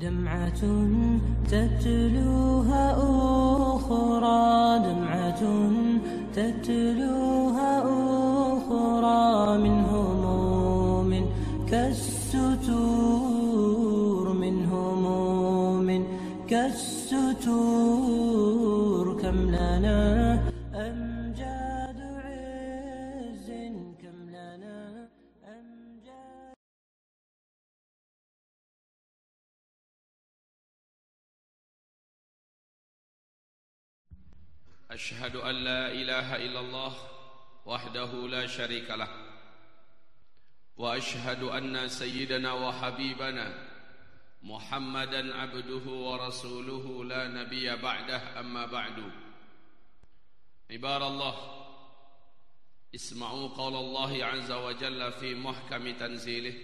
دمعة تتلوها أخرى دمعة تتلوها أشهد أن لا إله إلا الله وحده لا شريك له وأشهد أن سيدنا وحبيبنا محمدا عبده ورسوله لا نبي بعده أما بعد. عباد الله اسمعوا قول الله عز وجل في محكم تنزيله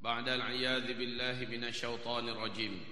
بعد العياذ بالله من الشيطان الرجيم.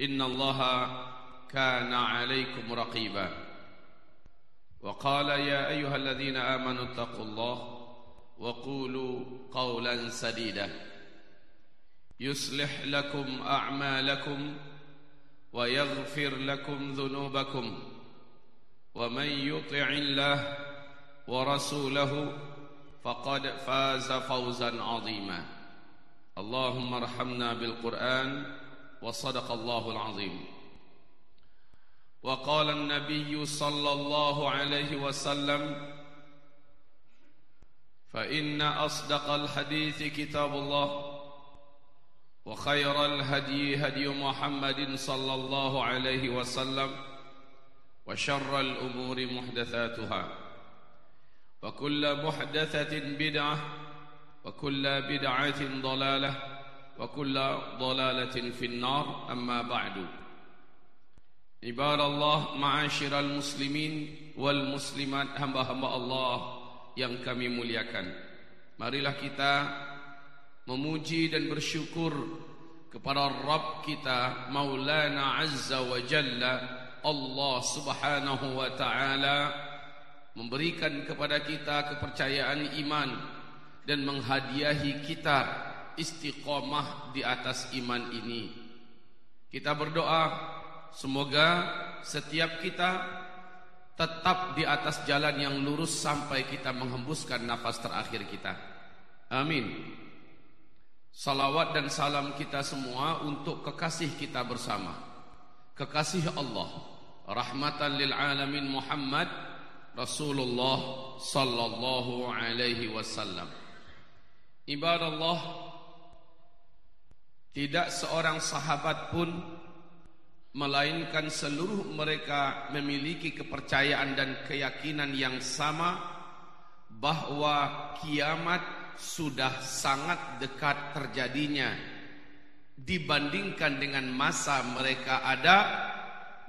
إن الله كان عليكم رقيبا. وقال يا أيها الذين آمنوا اتقوا الله وقولوا قولا سديدا. يصلح لكم أعمالكم ويغفر لكم ذنوبكم. ومن يطع الله ورسوله فقد فاز فوزا عظيما. اللهم ارحمنا بالقرآن وصدق الله العظيم. وقال النبي صلى الله عليه وسلم فإن أصدق الحديث كتاب الله وخير الهدي هدي محمد صلى الله عليه وسلم وشر الأمور محدثاتها وكل محدثة بدعة وكل بدعة ضلالة وكل ضلالة في النار أما بعد عباد الله معاشر المسلمين والمسلمات hamba-hamba Allah yang kami muliakan marilah kita memuji dan bersyukur kepada Rabb kita Maulana Azza wa Jalla Allah Subhanahu wa taala memberikan kepada kita kepercayaan iman dan menghadiahi kita istiqamah di atas iman ini. Kita berdoa semoga setiap kita tetap di atas jalan yang lurus sampai kita menghembuskan nafas terakhir kita. Amin. Salawat dan salam kita semua untuk kekasih kita bersama. Kekasih Allah, rahmatan lil alamin Muhammad Rasulullah sallallahu alaihi wasallam. Ibadallah tidak seorang sahabat pun melainkan seluruh mereka memiliki kepercayaan dan keyakinan yang sama bahwa kiamat sudah sangat dekat terjadinya dibandingkan dengan masa mereka ada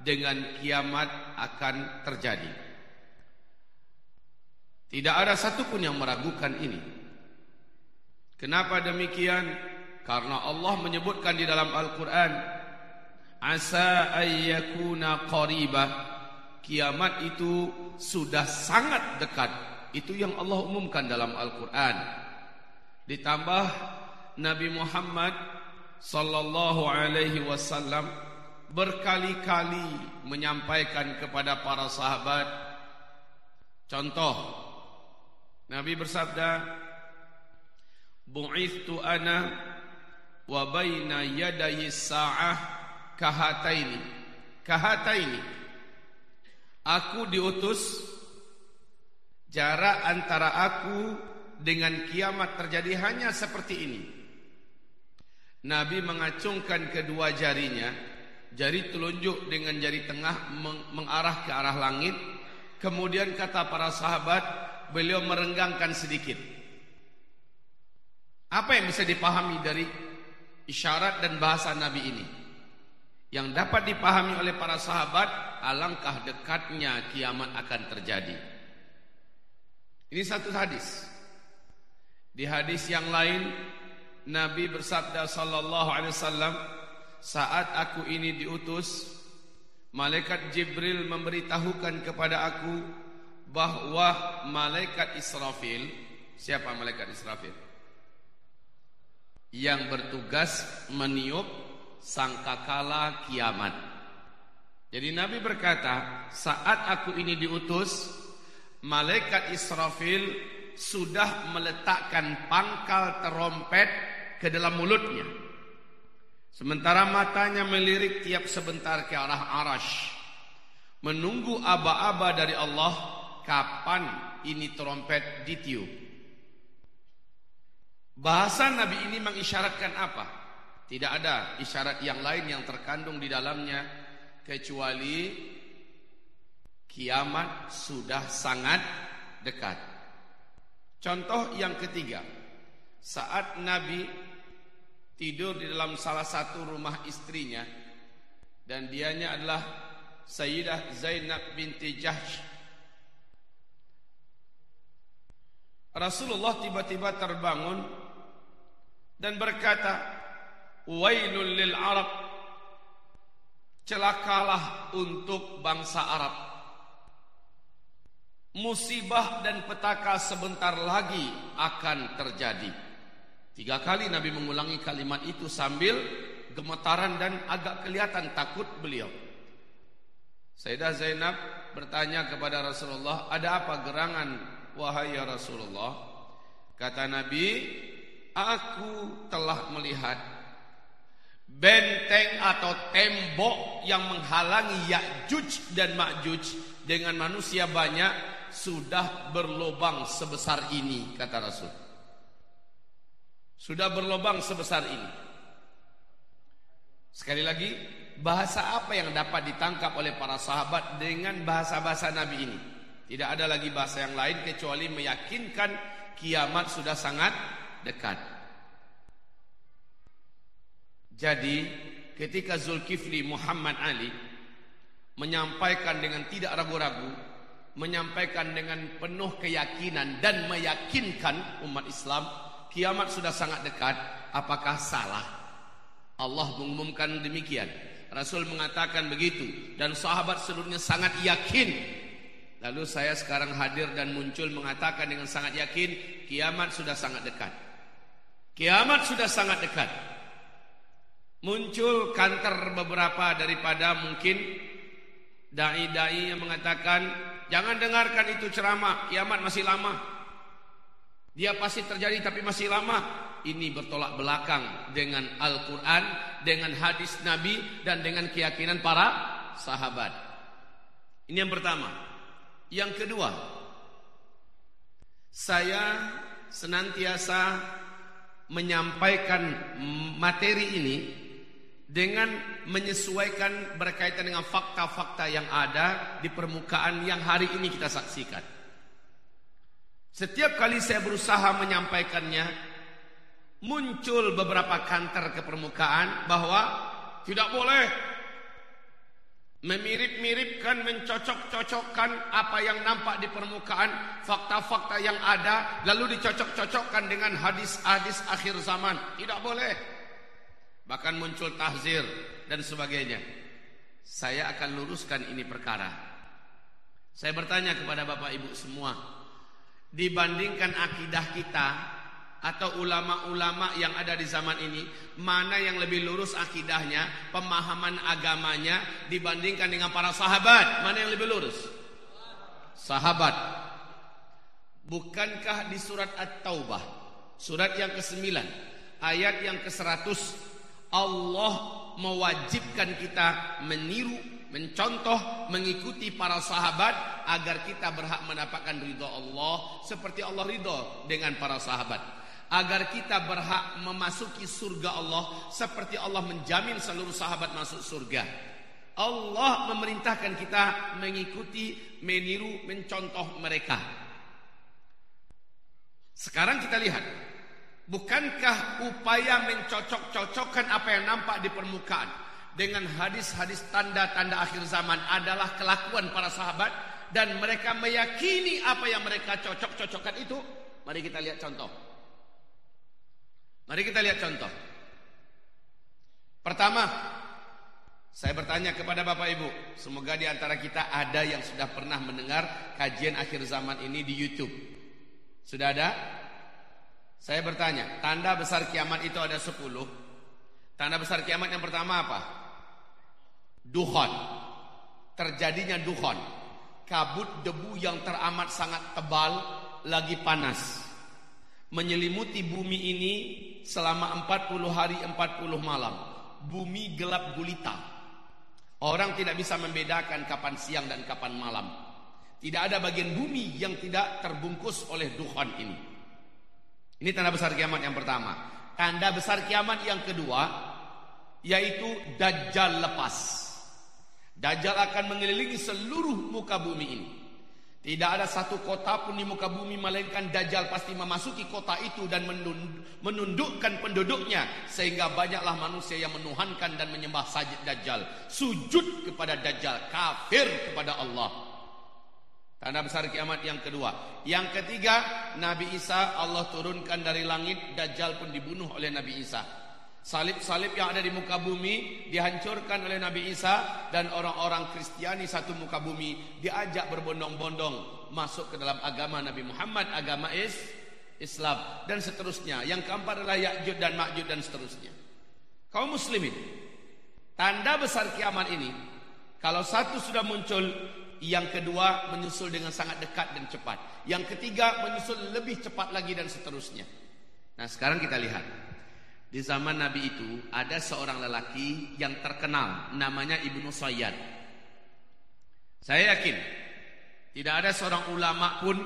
dengan kiamat akan terjadi. Tidak ada satupun yang meragukan ini. Kenapa demikian? Karena Allah menyebutkan di dalam Al-Quran Asa ayyakuna qariba. Kiamat itu sudah sangat dekat. Itu yang Allah umumkan dalam Al-Quran. Ditambah Nabi Muhammad Sallallahu alaihi wasallam Berkali-kali menyampaikan kepada para sahabat. Contoh Nabi bersabda Bu'ithtu ana wa baina yadayi sa'ah kahataini. Kahataini. Aku diutus jarak antara aku dengan kiamat terjadi hanya seperti ini. Nabi mengacungkan kedua jarinya. Jari telunjuk dengan jari tengah mengarah ke arah langit. Kemudian kata para sahabat beliau merenggangkan sedikit. Apa yang bisa dipahami dari isyarat dan bahasa Nabi ini? Yang dapat dipahami oleh para sahabat, alangkah dekatnya kiamat akan terjadi. Ini satu hadis. Di hadis yang lain, Nabi bersabda sallallahu alaihi wasallam, saat aku ini diutus, malaikat Jibril memberitahukan kepada aku bahwa malaikat Israfil, siapa malaikat Israfil? Yang bertugas meniup sangkakala kiamat. Jadi Nabi berkata, saat aku ini diutus, malaikat Israfil sudah meletakkan pangkal terompet ke dalam mulutnya. Sementara matanya melirik tiap sebentar ke arah arash. Menunggu aba-aba dari Allah kapan ini terompet ditiup. Bahasa Nabi ini mengisyaratkan apa? Tidak ada isyarat yang lain yang terkandung di dalamnya kecuali kiamat sudah sangat dekat. Contoh yang ketiga, saat Nabi tidur di dalam salah satu rumah istrinya dan dianya adalah Sayyidah Zainab binti Jahsh. Rasulullah tiba-tiba terbangun dan berkata wailul lil arab celakalah untuk bangsa Arab. Musibah dan petaka sebentar lagi akan terjadi. Tiga kali Nabi mengulangi kalimat itu sambil gemetaran dan agak kelihatan takut beliau. Sayyidah Zainab bertanya kepada Rasulullah ada apa gerangan wahai ya Rasulullah? Kata Nabi Aku telah melihat benteng atau tembok yang menghalangi Ya'juj dan Ma'juj dengan manusia banyak sudah berlobang sebesar ini kata Rasul. Sudah berlobang sebesar ini. Sekali lagi, bahasa apa yang dapat ditangkap oleh para sahabat dengan bahasa-bahasa Nabi ini? Tidak ada lagi bahasa yang lain kecuali meyakinkan kiamat sudah sangat dekat. Jadi ketika Zulkifli Muhammad Ali menyampaikan dengan tidak ragu-ragu, menyampaikan dengan penuh keyakinan dan meyakinkan umat Islam kiamat sudah sangat dekat, apakah salah? Allah mengumumkan demikian. Rasul mengatakan begitu dan sahabat seluruhnya sangat yakin. Lalu saya sekarang hadir dan muncul mengatakan dengan sangat yakin kiamat sudah sangat dekat. Kiamat sudah sangat dekat. Muncul kantor beberapa daripada mungkin dai-dai yang mengatakan jangan dengarkan itu ceramah, kiamat masih lama. Dia pasti terjadi tapi masih lama. Ini bertolak belakang dengan Al-Quran, dengan hadis Nabi dan dengan keyakinan para sahabat. Ini yang pertama. Yang kedua, saya senantiasa menyampaikan materi ini dengan menyesuaikan berkaitan dengan fakta-fakta yang ada di permukaan yang hari ini kita saksikan. Setiap kali saya berusaha menyampaikannya, muncul beberapa kantor ke permukaan bahwa tidak boleh memirip-miripkan, mencocok-cocokkan apa yang nampak di permukaan, fakta-fakta yang ada, lalu dicocok-cocokkan dengan hadis-hadis akhir zaman. Tidak boleh. Bahkan muncul tahzir dan sebagainya. Saya akan luruskan ini perkara. Saya bertanya kepada Bapak Ibu semua, dibandingkan akidah kita atau ulama-ulama yang ada di zaman ini mana yang lebih lurus akidahnya, pemahaman agamanya dibandingkan dengan para sahabat, mana yang lebih lurus? Sahabat. Bukankah di surat At-Taubah, surat yang ke-9, ayat yang ke-100 Allah mewajibkan kita meniru, mencontoh, mengikuti para sahabat agar kita berhak mendapatkan ridha Allah seperti Allah ridha dengan para sahabat agar kita berhak memasuki surga Allah seperti Allah menjamin seluruh sahabat masuk surga. Allah memerintahkan kita mengikuti, meniru, mencontoh mereka. Sekarang kita lihat Bukankah upaya mencocok-cocokkan apa yang nampak di permukaan dengan hadis-hadis tanda-tanda akhir zaman adalah kelakuan para sahabat dan mereka meyakini apa yang mereka cocok-cocokkan itu? Mari kita lihat contoh. Mari kita lihat contoh. Pertama, saya bertanya kepada Bapak Ibu, semoga di antara kita ada yang sudah pernah mendengar kajian akhir zaman ini di YouTube. Sudah ada? Saya bertanya, tanda besar kiamat itu ada 10. Tanda besar kiamat yang pertama apa? Duhon. Terjadinya duhon. Kabut debu yang teramat sangat tebal lagi panas. Menyelimuti bumi ini selama 40 hari 40 malam. Bumi gelap gulita. Orang tidak bisa membedakan kapan siang dan kapan malam. Tidak ada bagian bumi yang tidak terbungkus oleh duhon ini. Ini tanda besar kiamat yang pertama. Tanda besar kiamat yang kedua yaitu Dajjal lepas. Dajjal akan mengelilingi seluruh muka bumi ini. Tidak ada satu kota pun di muka bumi melainkan Dajjal pasti memasuki kota itu dan menundukkan penduduknya sehingga banyaklah manusia yang menuhankan dan menyembah sajid Dajjal, sujud kepada Dajjal, kafir kepada Allah. Tanda besar kiamat yang kedua. Yang ketiga, Nabi Isa Allah turunkan dari langit, Dajjal pun dibunuh oleh Nabi Isa. Salib-salib yang ada di muka bumi dihancurkan oleh Nabi Isa dan orang-orang Kristiani satu muka bumi diajak berbondong-bondong masuk ke dalam agama Nabi Muhammad, agama is Islam dan seterusnya. Yang keempat adalah Ya'jud dan Ma'jud dan seterusnya. Kaum muslimin, tanda besar kiamat ini kalau satu sudah muncul yang kedua menyusul dengan sangat dekat dan cepat. Yang ketiga menyusul lebih cepat lagi dan seterusnya. Nah sekarang kita lihat. Di zaman Nabi itu ada seorang lelaki yang terkenal namanya Ibnu Sayyad. Saya yakin tidak ada seorang ulama pun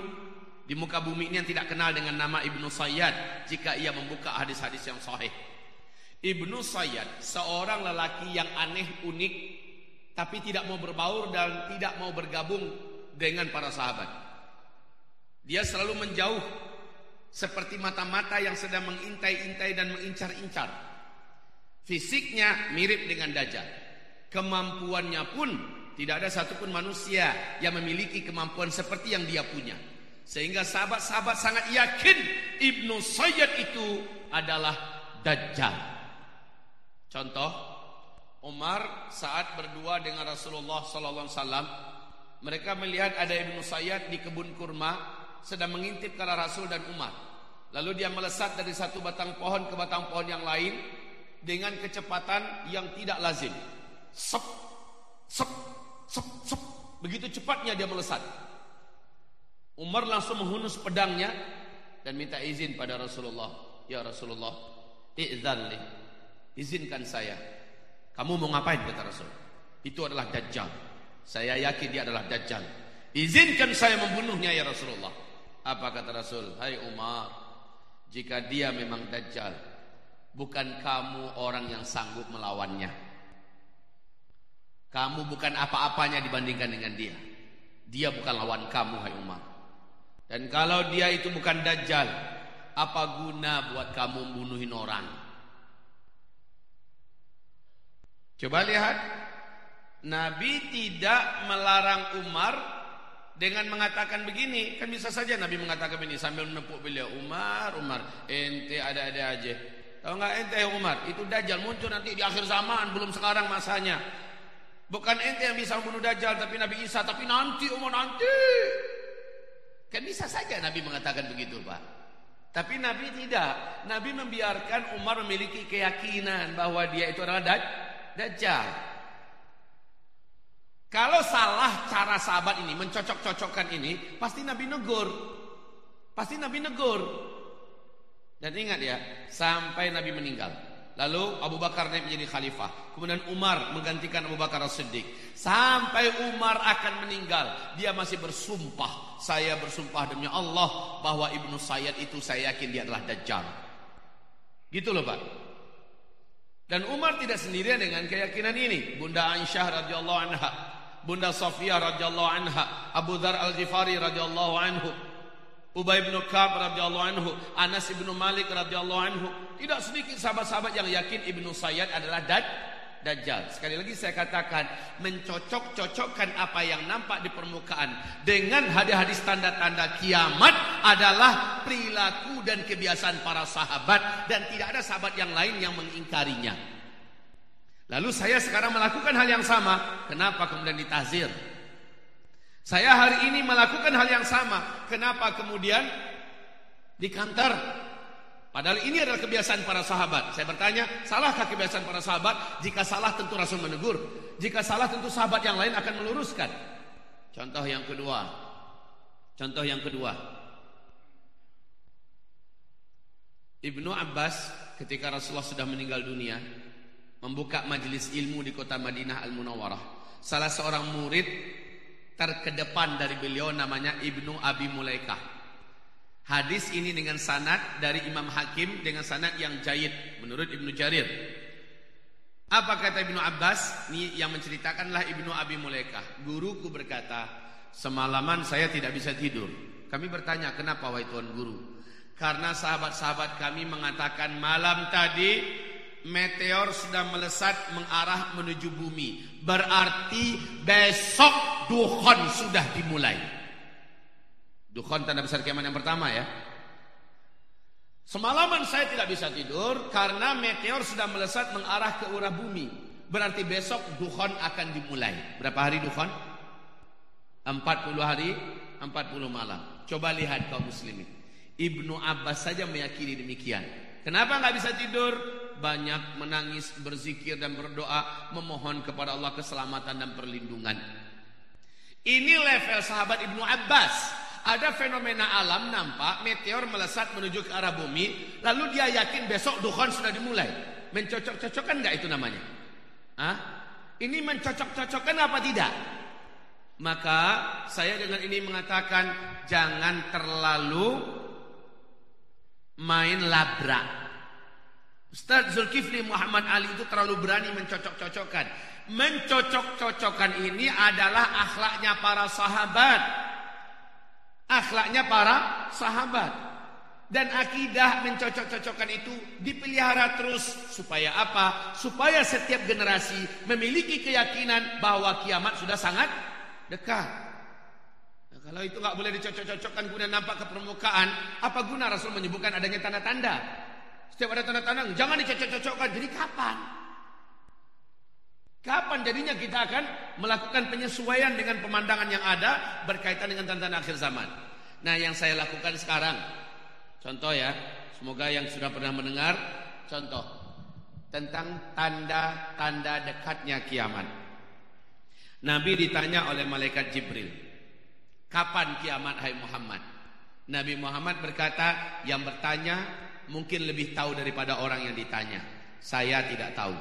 di muka bumi ini yang tidak kenal dengan nama Ibnu Sayyad jika ia membuka hadis-hadis yang sahih. Ibnu Sayyad seorang lelaki yang aneh unik tapi tidak mau berbaur dan tidak mau bergabung dengan para sahabat. Dia selalu menjauh seperti mata-mata yang sedang mengintai-intai dan mengincar-incar. Fisiknya mirip dengan Dajjal. Kemampuannya pun tidak ada satupun manusia yang memiliki kemampuan seperti yang dia punya. Sehingga sahabat-sahabat sangat yakin Ibnu Sayyid itu adalah Dajjal. Contoh Umar saat berdua dengan Rasulullah sallallahu alaihi wasallam mereka melihat ada Ibnu Sayyad di kebun kurma sedang mengintip ke arah Rasul dan Umar. Lalu dia melesat dari satu batang pohon ke batang pohon yang lain dengan kecepatan yang tidak lazim. Sep, sep, sep, sep. Begitu cepatnya dia melesat. Umar langsung menghunus pedangnya dan minta izin pada Rasulullah. Ya Rasulullah, i'zan Izinkan saya kamu mau ngapain kata Rasul? Itu adalah Dajjal. Saya yakin dia adalah Dajjal. Izinkan saya membunuhnya ya Rasulullah. Apa kata Rasul? Hai Umar, jika dia memang Dajjal, bukan kamu orang yang sanggup melawannya. Kamu bukan apa-apanya dibandingkan dengan dia. Dia bukan lawan kamu, hai Umar. Dan kalau dia itu bukan Dajjal, apa guna buat kamu membunuhin orang? Coba lihat Nabi tidak melarang Umar dengan mengatakan begini kan bisa saja Nabi mengatakan begini sambil menepuk beliau Umar Umar ente ada-ada aja tahu nggak ente Umar? Itu dajjal muncul nanti di akhir zaman belum sekarang masanya. Bukan ente yang bisa membunuh dajjal tapi Nabi Isa tapi nanti Umar nanti. Kan bisa saja Nabi mengatakan begitu Pak. Tapi Nabi tidak. Nabi membiarkan Umar memiliki keyakinan bahwa dia itu adalah Dajjal. Kalau salah cara sahabat ini mencocok-cocokkan ini, pasti Nabi negur. Pasti Nabi negur. Dan ingat ya, sampai Nabi meninggal. Lalu Abu Bakar naik menjadi khalifah. Kemudian Umar menggantikan Abu Bakar As-Siddiq. Sampai Umar akan meninggal, dia masih bersumpah. Saya bersumpah demi Allah bahwa Ibnu Sayyid itu saya yakin dia adalah Dajjal. Gitu loh Pak. Dan Umar tidak sendirian dengan keyakinan ini. Bunda Aisyah radhiyallahu anha, Bunda Safiyah radhiyallahu anha, Abu Dhar Al-Ghifari radhiyallahu anhu. Ubay bin Ka'ab radhiyallahu anhu, Anas bin Malik radhiyallahu anhu. Tidak sedikit sahabat-sahabat yang yakin Ibnu Sayyad adalah dad Dajjal. Sekali lagi saya katakan mencocok-cocokkan apa yang nampak di permukaan dengan hadis-hadis tanda-tanda kiamat adalah perilaku dan kebiasaan para sahabat dan tidak ada sahabat yang lain yang mengingkarinya. Lalu saya sekarang melakukan hal yang sama, kenapa kemudian ditazir? Saya hari ini melakukan hal yang sama. Kenapa kemudian dikantar? Padahal ini adalah kebiasaan para sahabat. Saya bertanya, salahkah kebiasaan para sahabat? Jika salah tentu Rasul menegur. Jika salah tentu sahabat yang lain akan meluruskan. Contoh yang kedua. Contoh yang kedua. Ibnu Abbas ketika Rasulullah sudah meninggal dunia membuka majelis ilmu di kota Madinah Al-Munawwarah. Salah seorang murid terkedepan dari beliau namanya Ibnu Abi Mulaikah. Hadis ini dengan sanad dari Imam Hakim dengan sanad yang jayid menurut Ibnu Jarir. Apa kata Ibnu Abbas? Ini yang menceritakanlah Ibnu Abi Mulaikah. Guruku berkata, semalaman saya tidak bisa tidur. Kami bertanya, kenapa wahai tuan guru? Karena sahabat-sahabat kami mengatakan malam tadi meteor sudah melesat mengarah menuju bumi. Berarti besok dukhon sudah dimulai. Dukhon tanda besar kiamat yang pertama ya. Semalaman saya tidak bisa tidur karena meteor sudah melesat mengarah ke urah bumi. Berarti besok dukhon akan dimulai. Berapa hari dukhon? 40 hari, 40 malam. Coba lihat kaum muslimin. Ibnu Abbas saja meyakini demikian. Kenapa nggak bisa tidur? Banyak menangis, berzikir dan berdoa, memohon kepada Allah keselamatan dan perlindungan. Ini level sahabat Ibnu Abbas. Ada fenomena alam nampak meteor melesat menuju ke arah bumi, lalu dia yakin besok dukhon sudah dimulai. Mencocok-cocokkan nggak itu namanya? Hah? Ini mencocok-cocokkan apa tidak? Maka saya dengan ini mengatakan jangan terlalu main labrak. Ustaz Zulkifli Muhammad Ali itu terlalu berani mencocok-cocokkan. Mencocok-cocokkan ini adalah akhlaknya para sahabat. Akhlaknya para sahabat. Dan akidah mencocok-cocokkan itu dipelihara terus supaya apa? Supaya setiap generasi memiliki keyakinan bahwa kiamat sudah sangat dekat. Nah, kalau itu nggak boleh dicocok-cocokkan kemudian nampak ke permukaan, apa guna Rasul menyebutkan adanya tanda-tanda? Setiap ada tanda-tanda, jangan dicocok-cocokkan. Jadi kapan? Kapan jadinya kita akan melakukan penyesuaian dengan pemandangan yang ada berkaitan dengan tanda-tanda akhir zaman? Nah, yang saya lakukan sekarang, contoh ya, semoga yang sudah pernah mendengar, contoh tentang tanda-tanda dekatnya kiamat. Nabi ditanya oleh malaikat Jibril, kapan kiamat hai Muhammad? Nabi Muhammad berkata, yang bertanya mungkin lebih tahu daripada orang yang ditanya. Saya tidak tahu.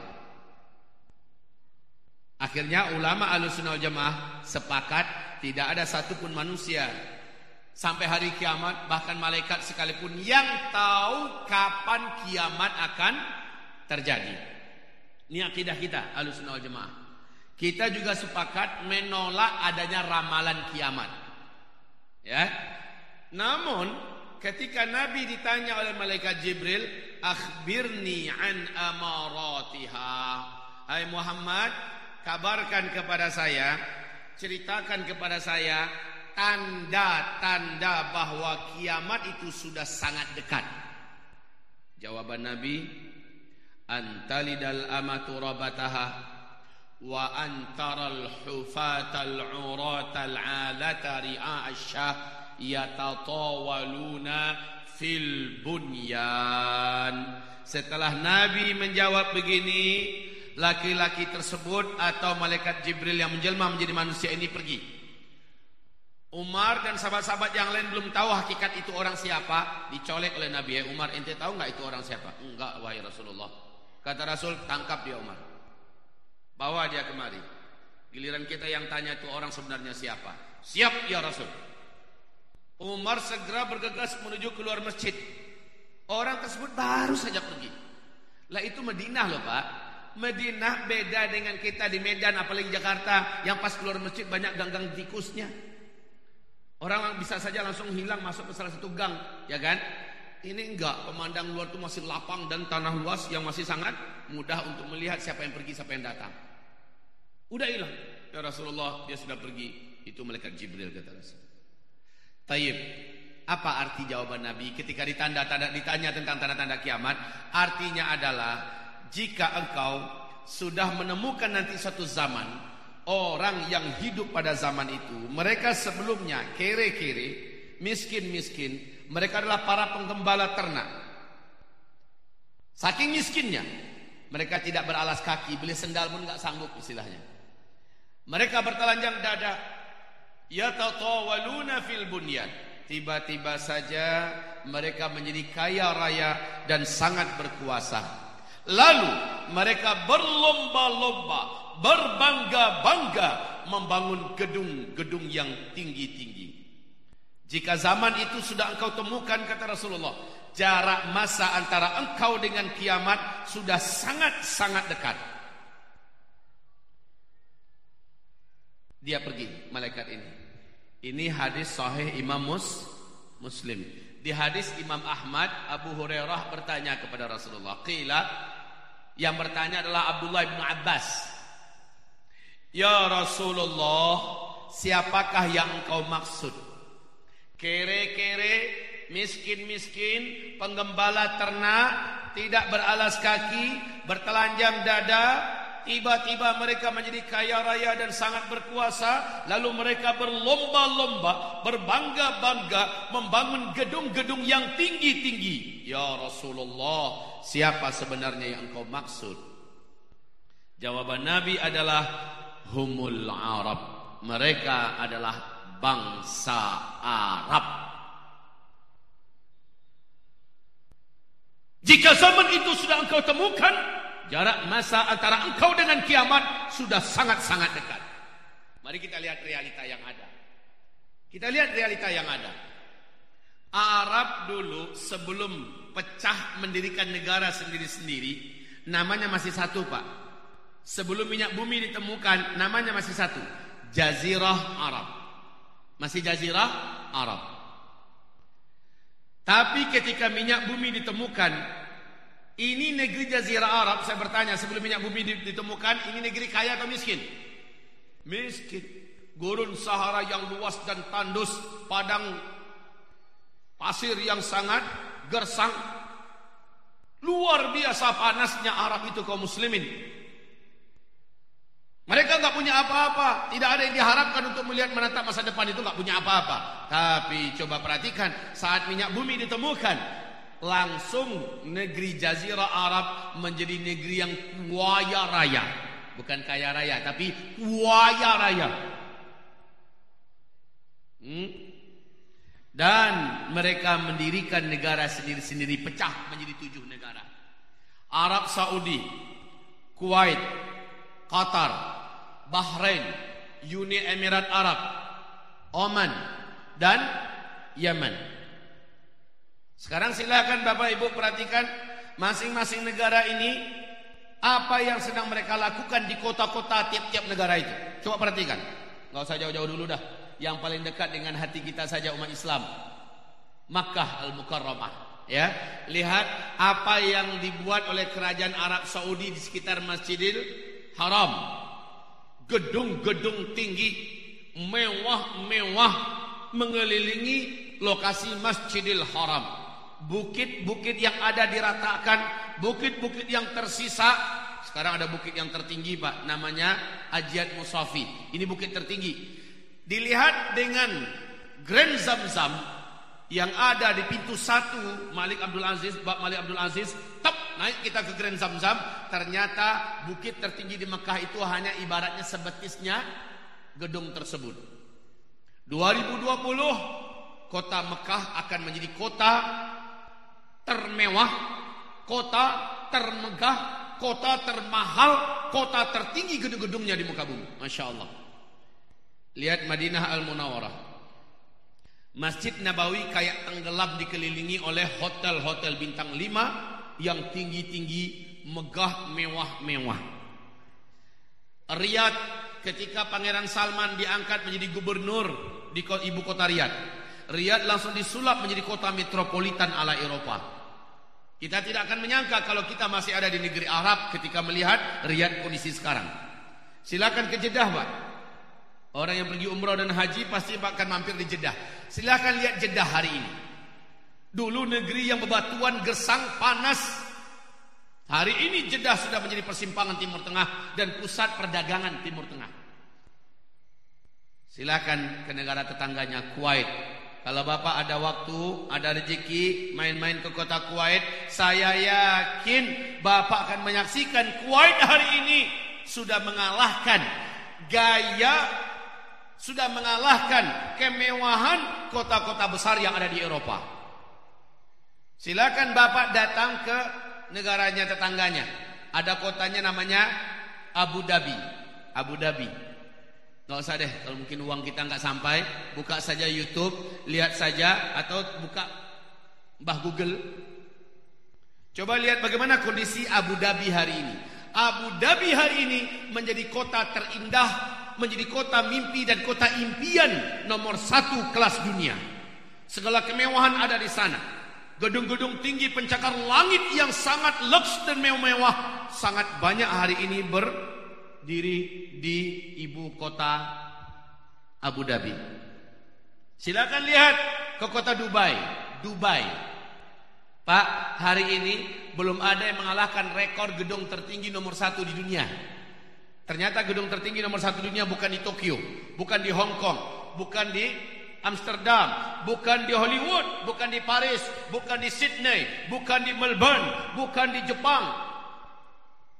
Akhirnya ulama Ahlussunnah Jamaah sepakat tidak ada satupun manusia sampai hari kiamat bahkan malaikat sekalipun yang tahu kapan kiamat akan terjadi. Ini akidah kita Ahlussunnah Jamaah. Kita juga sepakat menolak adanya ramalan kiamat. Ya. Namun ketika Nabi ditanya oleh malaikat Jibril, "Akhbirni an amaratiha." Hai Muhammad, kabarkan kepada saya, ceritakan kepada saya tanda-tanda bahwa kiamat itu sudah sangat dekat. Jawaban Nabi, "Antalidal amatu rabataha wa antaral hufatal uratal alata ri'a asyah yatatawaluna fil bunyan." Setelah Nabi menjawab begini, laki-laki tersebut atau malaikat Jibril yang menjelma menjadi manusia ini pergi. Umar dan sahabat-sahabat yang lain belum tahu hakikat itu orang siapa, dicolek oleh Nabi. Ya Umar, ente tahu nggak itu orang siapa? Enggak, wahai Rasulullah. Kata Rasul, tangkap dia Umar. Bawa dia kemari. Giliran kita yang tanya itu orang sebenarnya siapa? Siap ya Rasul. Umar segera bergegas menuju keluar masjid. Orang tersebut baru saja pergi. Lah itu Madinah loh Pak. Madinah beda dengan kita di Medan apalagi Jakarta yang pas keluar masjid banyak ganggang tikusnya. Orang bisa saja langsung hilang masuk ke salah satu gang, ya kan? Ini enggak, pemandang luar itu masih lapang dan tanah luas yang masih sangat mudah untuk melihat siapa yang pergi, siapa yang datang. Udah hilang. Ya Rasulullah, dia sudah pergi. Itu malaikat Jibril kata Rasul. Taib. Apa arti jawaban Nabi ketika ditanda, tanda, ditanya tentang tanda-tanda kiamat? Artinya adalah jika engkau sudah menemukan nanti suatu zaman orang yang hidup pada zaman itu, mereka sebelumnya kere-kere, miskin-miskin, mereka adalah para penggembala ternak. Saking miskinnya, mereka tidak beralas kaki, beli sendal pun nggak sanggup istilahnya. Mereka bertelanjang dada, ya tatawaluna fil bunyan. Tiba-tiba saja mereka menjadi kaya raya dan sangat berkuasa. Lalu mereka berlomba-lomba, berbangga-bangga membangun gedung-gedung yang tinggi-tinggi. Jika zaman itu sudah engkau temukan kata Rasulullah, jarak masa antara engkau dengan kiamat sudah sangat-sangat dekat. Dia pergi malaikat ini. Ini hadis sahih Imam Mus, Muslim. Di hadis Imam Ahmad, Abu Hurairah bertanya kepada Rasulullah. Qila yang bertanya adalah Abdullah bin Abbas. Ya Rasulullah, siapakah yang engkau maksud? Kere-kere, miskin-miskin, penggembala ternak, tidak beralas kaki, bertelanjang dada, Tiba-tiba mereka menjadi kaya raya dan sangat berkuasa. Lalu mereka berlomba-lomba, berbangga-bangga membangun gedung-gedung yang tinggi-tinggi. Ya Rasulullah, siapa sebenarnya yang engkau maksud? Jawaban Nabi adalah humul Arab. Mereka adalah bangsa Arab. Jika zaman itu sudah engkau temukan, Jarak masa antara engkau dengan kiamat sudah sangat-sangat dekat. Mari kita lihat realita yang ada. Kita lihat realita yang ada. Arab dulu sebelum pecah mendirikan negara sendiri-sendiri, namanya masih satu pak. Sebelum minyak bumi ditemukan, namanya masih satu. Jazirah Arab. Masih Jazirah Arab. Tapi ketika minyak bumi ditemukan, ini negeri Jazirah Arab, saya bertanya sebelum minyak bumi ditemukan, ini negeri kaya atau miskin? Miskin. Gurun Sahara yang luas dan tandus, padang pasir yang sangat gersang. Luar biasa panasnya Arab itu kaum muslimin. Mereka nggak punya apa-apa, tidak ada yang diharapkan untuk melihat menatap masa depan itu nggak punya apa-apa. Tapi coba perhatikan saat minyak bumi ditemukan, langsung negeri Jazirah Arab menjadi negeri yang kaya raya. Bukan kaya raya, tapi kaya raya. Hmm? Dan mereka mendirikan negara sendiri-sendiri pecah menjadi tujuh negara. Arab Saudi, Kuwait, Qatar, Bahrain, Uni Emirat Arab, Oman, dan Yemen. Sekarang silakan Bapak Ibu perhatikan masing-masing negara ini apa yang sedang mereka lakukan di kota-kota tiap-tiap negara itu. Coba perhatikan. Gak usah jauh-jauh dulu dah. Yang paling dekat dengan hati kita saja umat Islam. Makkah Al-Mukarramah. Ya, lihat apa yang dibuat oleh kerajaan Arab Saudi di sekitar Masjidil Haram. Gedung-gedung tinggi, mewah-mewah mengelilingi lokasi Masjidil Haram bukit-bukit yang ada diratakan, bukit-bukit yang tersisa. Sekarang ada bukit yang tertinggi, Pak, namanya Ajiat Musafi. Ini bukit tertinggi. Dilihat dengan Grand Zamzam yang ada di pintu satu Malik Abdul Aziz, Pak Malik Abdul Aziz, tep naik kita ke Grand Zamzam. Ternyata bukit tertinggi di Mekah itu hanya ibaratnya sebetisnya gedung tersebut. 2020 kota Mekah akan menjadi kota termewah, kota termegah, kota termahal, kota tertinggi gedung-gedungnya di muka bumi. Masya Allah. Lihat Madinah Al-Munawarah. Masjid Nabawi kayak tenggelam dikelilingi oleh hotel-hotel bintang 5 yang tinggi-tinggi, megah, mewah-mewah. Riyadh ketika Pangeran Salman diangkat menjadi gubernur di di ibu kota Riyadh. Riyadh langsung disulap menjadi kota metropolitan ala Eropa. Kita tidak akan menyangka kalau kita masih ada di negeri Arab ketika melihat Riyadh kondisi sekarang. Silakan ke Jeddah, Pak. Orang yang pergi umrah dan haji pasti akan mampir di Jeddah. Silakan lihat Jeddah hari ini. Dulu negeri yang bebatuan, gersang, panas, Hari ini Jeddah sudah menjadi persimpangan Timur Tengah dan pusat perdagangan Timur Tengah. Silakan ke negara tetangganya Kuwait. Kalau Bapak ada waktu, ada rezeki main-main ke kota Kuwait, saya yakin Bapak akan menyaksikan Kuwait hari ini sudah mengalahkan gaya sudah mengalahkan kemewahan kota-kota besar yang ada di Eropa. Silakan Bapak datang ke negaranya tetangganya. Ada kotanya namanya Abu Dhabi. Abu Dhabi. Nggak usah deh, kalau mungkin uang kita nggak sampai, buka saja YouTube, lihat saja atau buka Mbah Google. Coba lihat bagaimana kondisi Abu Dhabi hari ini. Abu Dhabi hari ini menjadi kota terindah, menjadi kota mimpi dan kota impian nomor satu kelas dunia. Segala kemewahan ada di sana. Gedung-gedung tinggi pencakar langit yang sangat lux dan mewah-mewah sangat banyak hari ini berdiri di ibu kota Abu Dhabi. Silakan lihat ke kota Dubai. Dubai. Pak, hari ini belum ada yang mengalahkan rekor gedung tertinggi nomor satu di dunia. Ternyata gedung tertinggi nomor satu dunia bukan di Tokyo, bukan di Hong Kong, bukan di Amsterdam, bukan di Hollywood, bukan di Paris, bukan di Sydney, bukan di Melbourne, bukan di Jepang,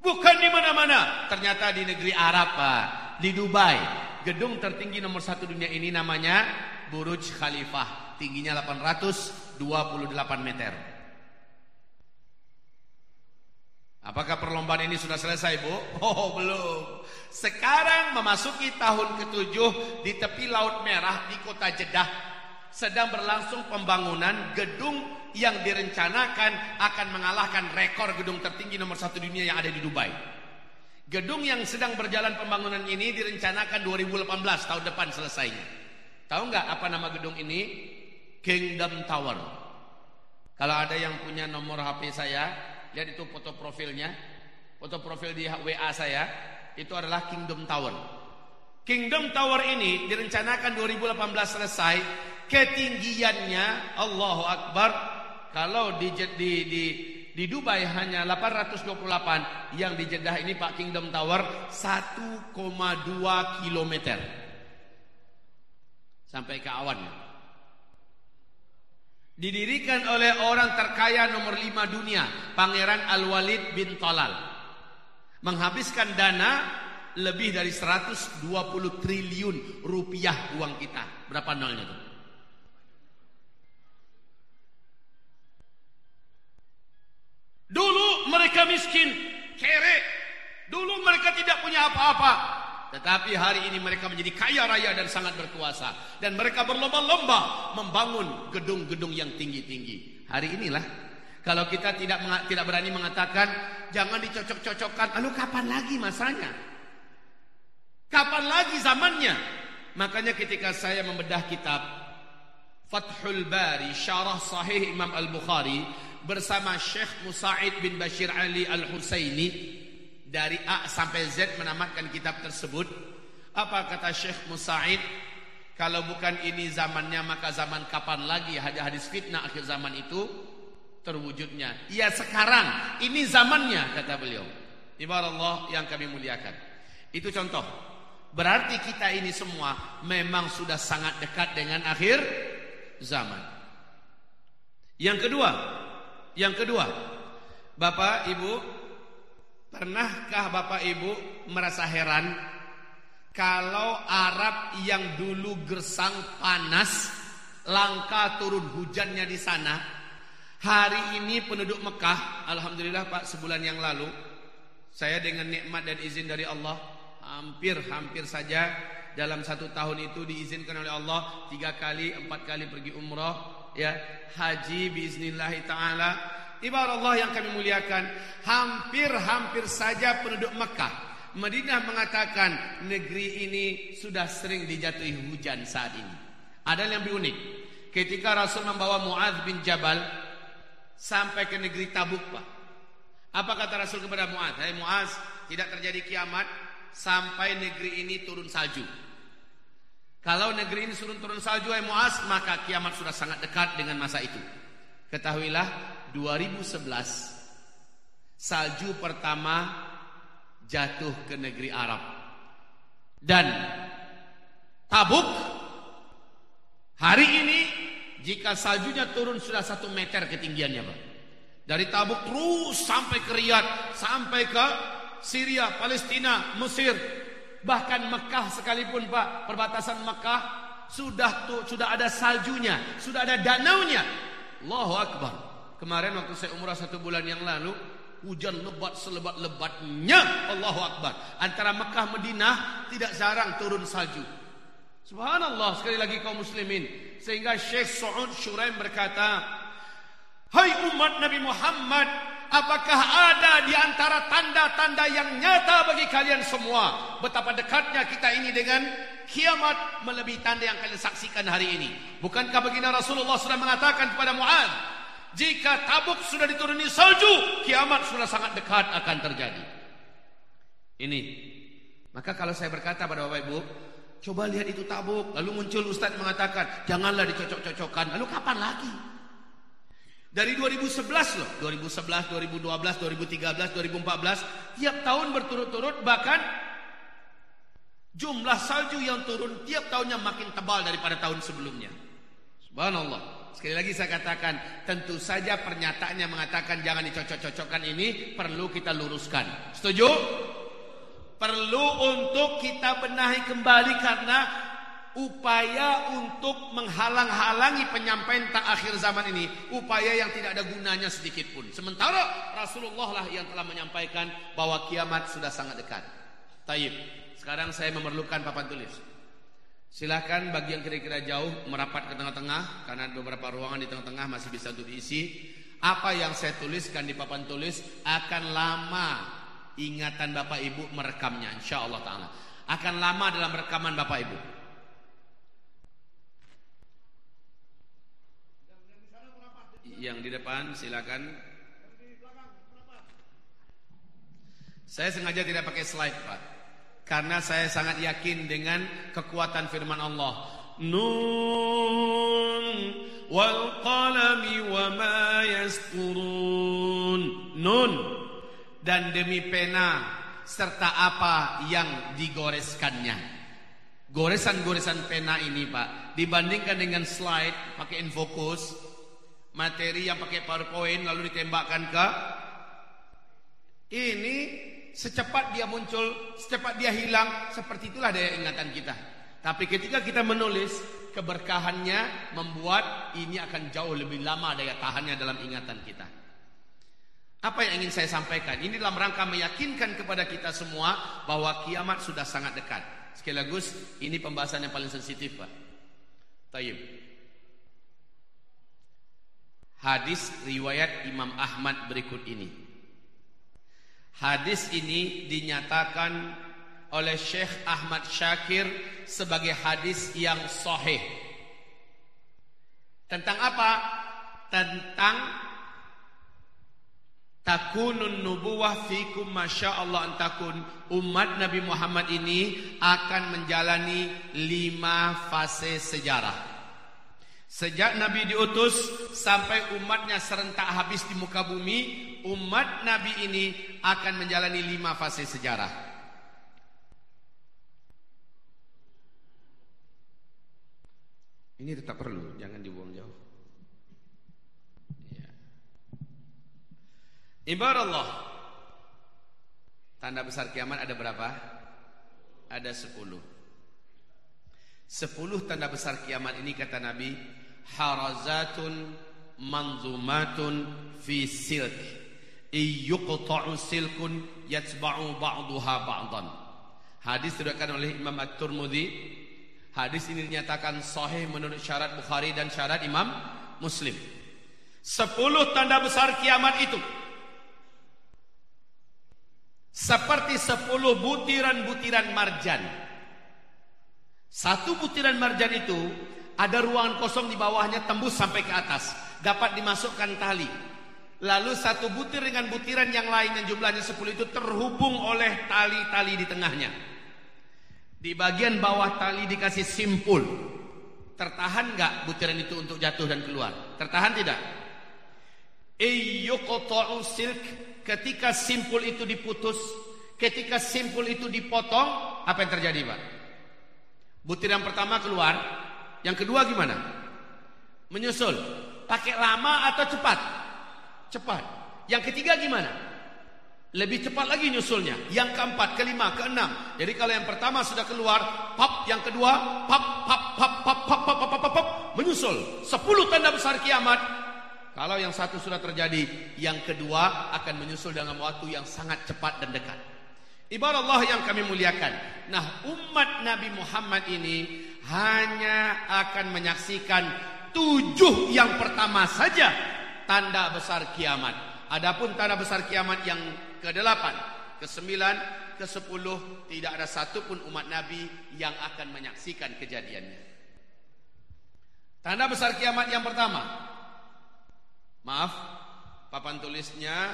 bukan di mana-mana. Ternyata di negeri Arab, Pak, di Dubai. Gedung tertinggi nomor satu dunia ini namanya Burj Khalifah, tingginya 828 meter. Apakah perlombaan ini sudah selesai, Bu? Oh, belum. Sekarang memasuki tahun ketujuh di tepi Laut Merah di kota Jeddah sedang berlangsung pembangunan gedung yang direncanakan akan mengalahkan rekor gedung tertinggi nomor satu dunia yang ada di Dubai. Gedung yang sedang berjalan pembangunan ini direncanakan 2018 tahun depan selesainya. Tahu nggak apa nama gedung ini? Kingdom Tower. Kalau ada yang punya nomor HP saya, lihat itu foto profilnya. Foto profil di WA saya itu adalah Kingdom Tower. Kingdom Tower ini direncanakan 2018 selesai. Ketinggiannya Allahu Akbar kalau di di di di Dubai hanya 828, yang di Jeddah ini Pak Kingdom Tower 1,2 km. Sampai ke awan. Didirikan oleh orang terkaya nomor 5 dunia, Pangeran Al-Walid bin Talal menghabiskan dana lebih dari 120 triliun rupiah uang kita. Berapa nolnya tuh? Mereka miskin, kere. Dulu mereka tidak punya apa-apa. Tetapi hari ini mereka menjadi kaya raya dan sangat berkuasa. Dan mereka berlomba-lomba membangun gedung-gedung yang tinggi-tinggi. Hari inilah kalau kita tidak tidak berani mengatakan jangan dicocok-cocokkan, lalu kapan lagi masanya? Kapan lagi zamannya? Makanya ketika saya membedah kitab Fathul Bari Syarah Sahih Imam Al-Bukhari bersama Syekh Musaid bin Bashir Ali Al-Husaini dari A sampai Z menamatkan kitab tersebut. Apa kata Syekh Musaid? Kalau bukan ini zamannya maka zaman kapan lagi hadis-hadis fitnah akhir zaman itu? terwujudnya. Ya sekarang, ini zamannya kata beliau. Ibarat Allah yang kami muliakan. Itu contoh. Berarti kita ini semua memang sudah sangat dekat dengan akhir zaman. Yang kedua, yang kedua, Bapak Ibu, pernahkah Bapak Ibu merasa heran kalau Arab yang dulu gersang panas, langka turun hujannya di sana, Hari ini penduduk Mekah, Alhamdulillah Pak sebulan yang lalu, saya dengan nikmat dan izin dari Allah, hampir-hampir saja dalam satu tahun itu diizinkan oleh Allah tiga kali, empat kali pergi umrah, ya haji biiznillah taala. Ibarat Allah yang kami muliakan, hampir-hampir saja penduduk Mekah Madinah mengatakan negeri ini sudah sering dijatuhi hujan saat ini. Ada yang lebih unik. Ketika Rasul membawa Muaz bin Jabal sampai ke negeri Tabuk, Pak. Apa kata Rasul kepada Muaz? Hai hey, Muaz, tidak terjadi kiamat sampai negeri ini turun salju. Kalau negeri ini turun turun salju, hai hey Muaz, maka kiamat sudah sangat dekat dengan masa itu. Ketahuilah 2011 salju pertama jatuh ke negeri Arab. Dan Tabuk hari ini jika saljunya turun sudah satu meter ketinggiannya Pak. Dari Tabuk terus sampai ke Riyadh, sampai ke Syria, Palestina, Mesir, bahkan Mekah sekalipun Pak, perbatasan Mekah sudah tuh, sudah ada saljunya, sudah ada danaunya. Allahu Akbar. Kemarin waktu saya umrah satu bulan yang lalu, hujan lebat selebat-lebatnya Allahu Akbar. Antara Mekah Madinah tidak jarang turun salju. Subhanallah sekali lagi kaum muslimin. Sehingga Syekh Su'ud Syuraim berkata, Hai umat Nabi Muhammad, apakah ada di antara tanda-tanda yang nyata bagi kalian semua betapa dekatnya kita ini dengan kiamat melebihi tanda yang kalian saksikan hari ini? Bukankah baginda Rasulullah sudah mengatakan kepada Muaz, jika Tabuk sudah dituruni salju, kiamat sudah sangat dekat akan terjadi. Ini. Maka kalau saya berkata pada Bapak Ibu, coba lihat itu Tabuk, lalu muncul Ustaz mengatakan, janganlah dicocok-cocokkan. Lalu kapan lagi? Dari 2011 loh, 2011, 2012, 2013, 2014, tiap tahun berturut-turut bahkan jumlah salju yang turun tiap tahunnya makin tebal daripada tahun sebelumnya. Subhanallah. Sekali lagi saya katakan, tentu saja pernyataannya mengatakan jangan dicocok-cocokkan ini perlu kita luruskan. Setuju? Perlu untuk kita benahi kembali karena upaya untuk menghalang-halangi penyampaian tak akhir zaman ini upaya yang tidak ada gunanya sedikit pun sementara Rasulullah lah yang telah menyampaikan bahwa kiamat sudah sangat dekat Taib sekarang saya memerlukan papan tulis Silahkan bagi yang kira-kira jauh merapat ke tengah-tengah karena beberapa ruangan di tengah-tengah masih bisa untuk diisi. Apa yang saya tuliskan di papan tulis akan lama ingatan Bapak Ibu merekamnya insya Allah taala. Akan lama dalam rekaman Bapak Ibu. Yang di depan silakan. Saya sengaja tidak pakai slide, Pak. Karena saya sangat yakin dengan kekuatan firman Allah. Nun wal qalami wa ma yasturun. Nun dan demi pena serta apa yang digoreskannya. Goresan-goresan pena ini Pak Dibandingkan dengan slide Pakai infocus Materi yang pakai powerpoint Lalu ditembakkan ke Ini Secepat dia muncul Secepat dia hilang Seperti itulah daya ingatan kita Tapi ketika kita menulis Keberkahannya membuat Ini akan jauh lebih lama daya tahannya Dalam ingatan kita Apa yang ingin saya sampaikan Ini dalam rangka meyakinkan kepada kita semua Bahwa kiamat sudah sangat dekat Sekali lagi ini pembahasan yang paling sensitif Pak. Tayyib. Hadis riwayat Imam Ahmad berikut ini. Hadis ini dinyatakan oleh Syekh Ahmad Syakir sebagai hadis yang sahih. Tentang apa? Tentang takunun nubuwah fikum masya Allah antakun umat Nabi Muhammad ini akan menjalani lima fase sejarah sejak Nabi diutus sampai umatnya serentak habis di muka bumi umat Nabi ini akan menjalani lima fase sejarah. Ini tetap perlu jangan dibuang jauh. Ibarat Allah Tanda besar kiamat ada berapa? Ada sepuluh Sepuluh tanda besar kiamat ini kata Nabi Harazatun manzumatun fi silk. Iyuqta'u silkun yatsba'u ba'duha ba'dan. Hadis diriwayatkan oleh Imam At-Tirmidzi. Hadis ini dinyatakan sahih menurut syarat Bukhari dan syarat Imam Muslim. Sepuluh tanda besar kiamat itu. Seperti sepuluh butiran-butiran marjan. Satu butiran marjan itu Ada ruangan kosong di bawahnya tembus sampai ke atas. Dapat dimasukkan tali. Lalu satu butir dengan butiran yang lain yang jumlahnya 10 itu terhubung oleh tali-tali di tengahnya. Di bagian bawah tali dikasih simpul. Tertahan nggak butiran itu untuk jatuh dan keluar? Tertahan tidak? Iyyuqta'u silk ketika simpul itu diputus, ketika simpul itu dipotong, apa yang terjadi, Pak? Butiran pertama keluar, yang kedua gimana? Menyusul. Pakai lama atau cepat? Cepat. Yang ketiga gimana? Lebih cepat lagi nyusulnya. Yang keempat, kelima, keenam. Jadi kalau yang pertama sudah keluar, pap, yang kedua, pap, pap, pap, pap, pap, pap, pap, pap, pap, menyusul. Sepuluh tanda besar kiamat. Kalau yang satu sudah terjadi, yang kedua akan menyusul dalam waktu yang sangat cepat dan dekat. Ibarat Allah yang kami muliakan. Nah, umat Nabi Muhammad ini hanya akan menyaksikan tujuh yang pertama saja tanda besar kiamat. Adapun tanda besar kiamat yang ke-8, ke-9, ke-10 tidak ada satupun umat Nabi yang akan menyaksikan kejadiannya. Tanda besar kiamat yang pertama. Maaf, papan tulisnya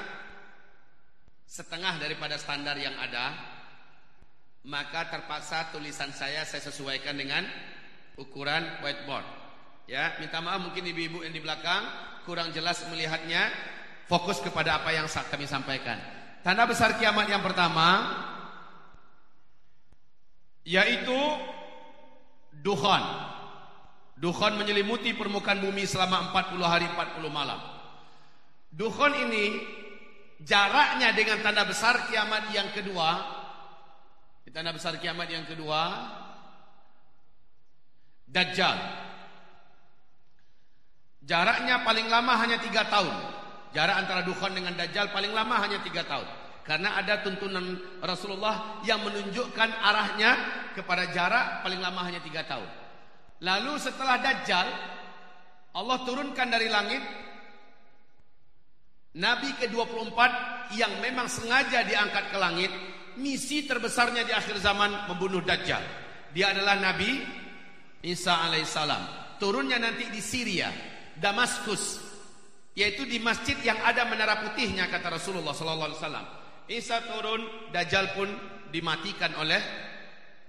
setengah daripada standar yang ada. Maka terpaksa tulisan saya saya sesuaikan dengan ukuran whiteboard. Ya, minta maaf mungkin ibu-ibu yang di belakang kurang jelas melihatnya. Fokus kepada apa yang kami sampaikan. Tanda besar kiamat yang pertama yaitu duhan. Duhan menyelimuti permukaan bumi selama 40 hari 40 malam. Duhan ini jaraknya dengan tanda besar kiamat yang kedua. Tanda besar kiamat yang kedua Dajjal. Jaraknya paling lama hanya tiga tahun. Jarak antara Dukhan dengan Dajjal paling lama hanya tiga tahun. Karena ada tuntunan Rasulullah yang menunjukkan arahnya kepada jarak paling lama hanya tiga tahun. Lalu setelah Dajjal, Allah turunkan dari langit Nabi ke-24 yang memang sengaja diangkat ke langit. Misi terbesarnya di akhir zaman membunuh Dajjal. Dia adalah Nabi Isa alaihissalam. Turunnya nanti di Syria, Damaskus, yaitu di masjid yang ada menara putihnya kata Rasulullah sallallahu alaihi wasallam. Isa turun, Dajjal pun dimatikan oleh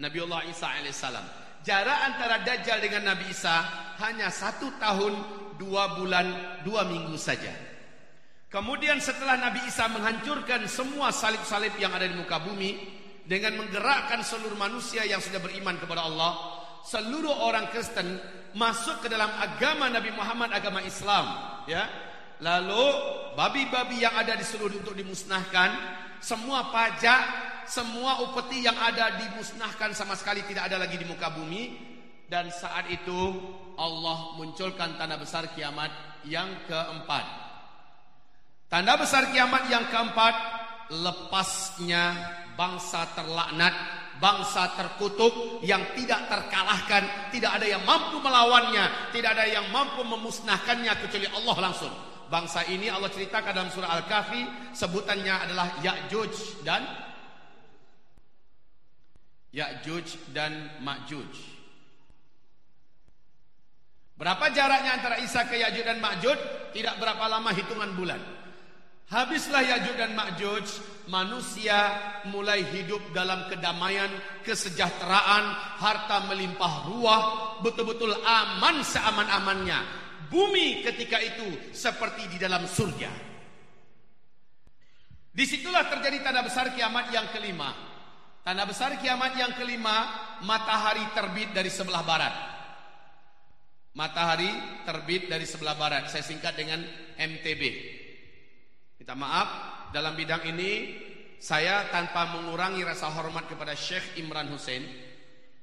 Nabiullah Isa alaihissalam. Jarak antara Dajjal dengan Nabi Isa hanya satu tahun dua bulan dua minggu saja. Kemudian setelah Nabi Isa menghancurkan semua salib-salib yang ada di muka bumi dengan menggerakkan seluruh manusia yang sudah beriman kepada Allah, seluruh orang Kristen masuk ke dalam agama Nabi Muhammad agama Islam, ya. Lalu babi-babi yang ada di seluruh untuk dimusnahkan, semua pajak, semua upeti yang ada dimusnahkan sama sekali tidak ada lagi di muka bumi. Dan saat itu Allah munculkan tanda besar kiamat yang keempat. Tanda besar kiamat yang keempat lepasnya bangsa terlaknat, bangsa terkutuk yang tidak terkalahkan, tidak ada yang mampu melawannya, tidak ada yang mampu memusnahkannya kecuali Allah langsung. Bangsa ini Allah ceritakan dalam surah Al-Kahfi sebutannya adalah Ya'juj dan Ya'juj dan Ma'juj. Berapa jaraknya antara Isa ke Ya'juj dan Ma'juj? Tidak berapa lama hitungan bulan. Habislah Ya'juj dan Ma'juj, manusia mulai hidup dalam kedamaian, kesejahteraan, harta melimpah ruah, betul-betul aman seaman-amannya bumi ketika itu seperti di dalam surga. Di situlah terjadi tanda besar kiamat yang kelima. Tanda besar kiamat yang kelima, matahari terbit dari sebelah barat. Matahari terbit dari sebelah barat. Saya singkat dengan MTB. Minta maaf, dalam bidang ini saya tanpa mengurangi rasa hormat kepada Syekh Imran Hussein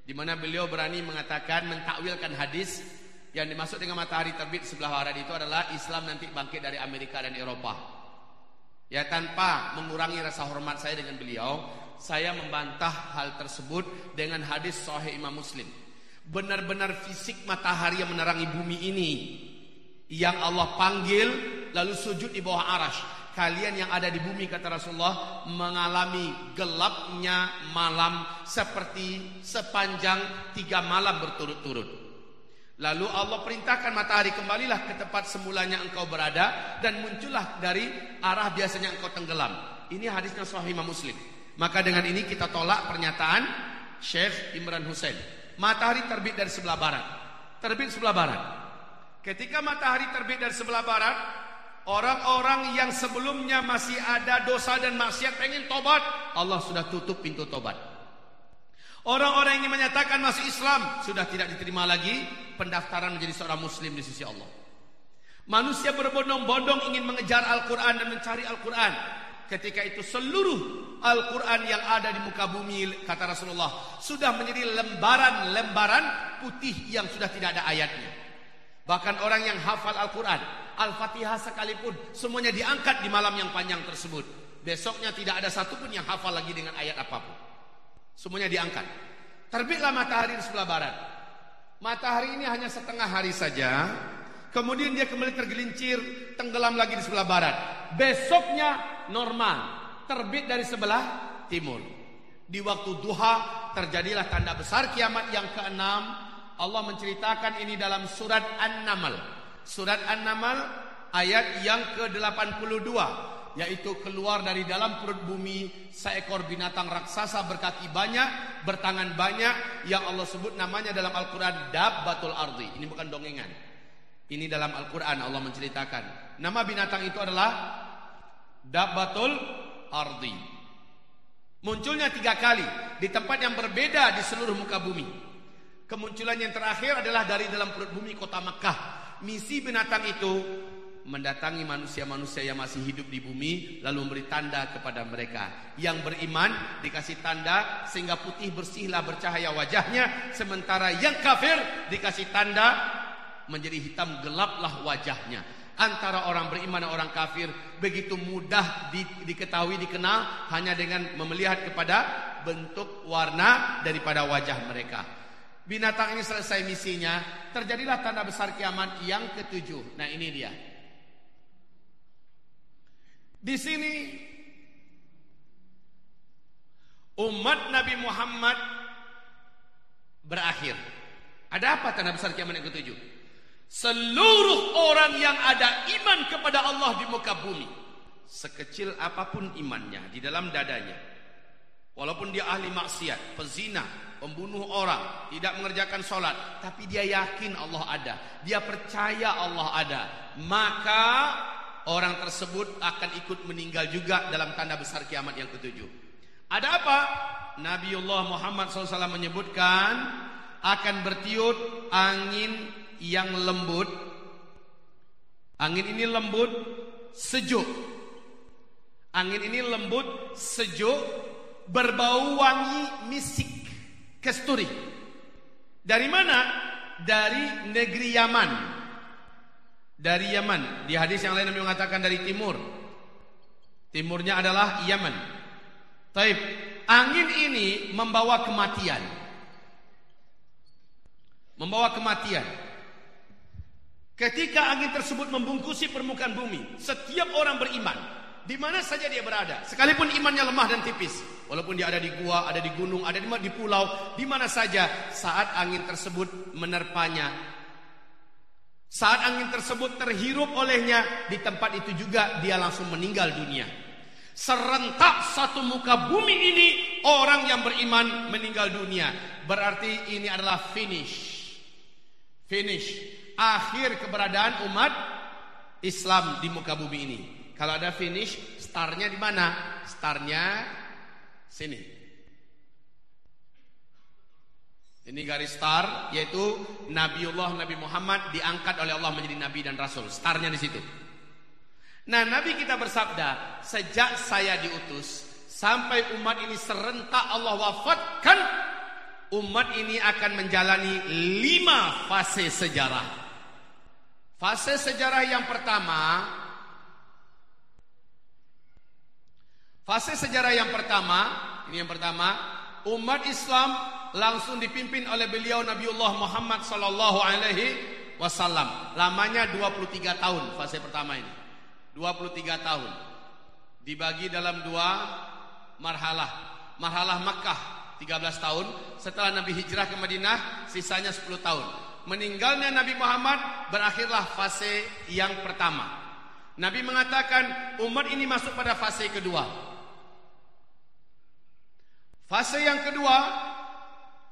di mana beliau berani mengatakan mentakwilkan hadis yang dimaksud dengan matahari terbit sebelah barat itu adalah Islam nanti bangkit dari Amerika dan Eropa. Ya tanpa mengurangi rasa hormat saya dengan beliau, saya membantah hal tersebut dengan hadis sahih Imam Muslim. Benar-benar fisik matahari yang menerangi bumi ini yang Allah panggil lalu sujud di bawah arash. Kalian yang ada di bumi kata Rasulullah mengalami gelapnya malam seperti sepanjang tiga malam berturut-turut. Lalu Allah perintahkan matahari kembalilah ke tempat semulanya engkau berada dan muncullah dari arah biasanya engkau tenggelam. Ini hadisnya sahih Imam Muslim. Maka dengan ini kita tolak pernyataan Syekh Imran Hussein. Matahari terbit dari sebelah barat. Terbit sebelah barat. Ketika matahari terbit dari sebelah barat, orang-orang yang sebelumnya masih ada dosa dan maksiat pengen tobat, Allah sudah tutup pintu tobat. Orang-orang yang menyatakan masih Islam sudah tidak diterima lagi pendaftaran menjadi seorang muslim di sisi Allah. Manusia berbondong-bondong ingin mengejar Al-Quran dan mencari Al-Quran. Ketika itu seluruh Al-Quran yang ada di muka bumi, kata Rasulullah, sudah menjadi lembaran-lembaran putih yang sudah tidak ada ayatnya. Bahkan orang yang hafal Al-Quran, Al-Fatihah sekalipun, semuanya diangkat di malam yang panjang tersebut. Besoknya tidak ada satupun yang hafal lagi dengan ayat apa pun. Semuanya diangkat. Terbitlah matahari di sebelah barat. Matahari ini hanya setengah hari saja. Kemudian dia kembali tergelincir, tenggelam lagi di sebelah barat. Besoknya normal, terbit dari sebelah timur. Di waktu duha terjadilah tanda besar kiamat yang keenam Allah menceritakan ini dalam surat An-Naml. Surat An-Naml ayat yang ke-82 yaitu keluar dari dalam perut bumi seekor binatang raksasa berkaki banyak, bertangan banyak yang Allah sebut namanya dalam Al-Qur'an Dabbatul Ardi. Ini bukan dongengan. Ini dalam Al-Qur'an Allah menceritakan. Nama binatang itu adalah Dabbatul Ardi. Munculnya tiga kali di tempat yang berbeda di seluruh muka bumi. Kemunculan yang terakhir adalah dari dalam perut bumi kota Mekah. Misi binatang itu mendatangi manusia-manusia yang masih hidup di bumi lalu memberi tanda kepada mereka. Yang beriman dikasih tanda sehingga putih bersihlah bercahaya wajahnya sementara yang kafir dikasih tanda menjadi hitam gelaplah wajahnya. Antara orang beriman dan orang kafir begitu mudah di, diketahui dikenal hanya dengan melihat kepada bentuk warna daripada wajah mereka binatang ini selesai misinya, terjadilah tanda besar kiamat yang ketujuh. Nah, ini dia. Di sini umat Nabi Muhammad berakhir. Ada apa tanda besar kiamat yang ketujuh? Seluruh orang yang ada iman kepada Allah di muka bumi, sekecil apa pun imannya di dalam dadanya, walaupun dia ahli maksiat, pezina, pembunuh orang, tidak mengerjakan sholat, tapi dia yakin Allah ada, dia percaya Allah ada, maka orang tersebut akan ikut meninggal juga dalam tanda besar kiamat yang ketujuh. Ada apa? Nabiullah Muhammad SAW menyebutkan akan bertiup angin yang lembut. Angin ini lembut, sejuk. Angin ini lembut, sejuk, berbau wangi misik kesturi. Dari mana? Dari negeri Yaman. Dari Yaman. Di hadis yang lain Nabi mengatakan dari timur. Timurnya adalah Yaman. Taib. Angin ini membawa kematian. Membawa kematian. Ketika angin tersebut membungkusi permukaan bumi, setiap orang beriman di mana saja dia berada, sekalipun imannya lemah dan tipis, walaupun dia ada di gua, ada di gunung, ada di, di pulau, di mana saja saat angin tersebut menerpanya, saat angin tersebut terhirup olehnya, di tempat itu juga dia langsung meninggal dunia. Serentak satu muka bumi ini orang yang beriman meninggal dunia. Berarti ini adalah finish. Finish. Akhir keberadaan umat Islam di muka bumi ini. Kalau ada finish, startnya di mana? Startnya sini. Ini garis star yaitu Nabiullah Nabi Muhammad diangkat oleh Allah menjadi nabi dan rasul. Startnya di situ. Nah, Nabi kita bersabda, sejak saya diutus sampai umat ini serentak Allah wafatkan, umat ini akan menjalani lima fase sejarah. Fase sejarah yang pertama Fase sejarah yang pertama, ini yang pertama, umat Islam langsung dipimpin oleh beliau Nabiullah Muhammad sallallahu alaihi wasallam. Lamanya 23 tahun fase pertama ini. 23 tahun. Dibagi dalam dua marhalah. Marhalah Makkah 13 tahun, setelah Nabi hijrah ke Madinah sisanya 10 tahun. meninggalnya Nabi Muhammad berakhirlah fase yang pertama. Nabi mengatakan umat ini masuk pada fase kedua. Fase yang kedua,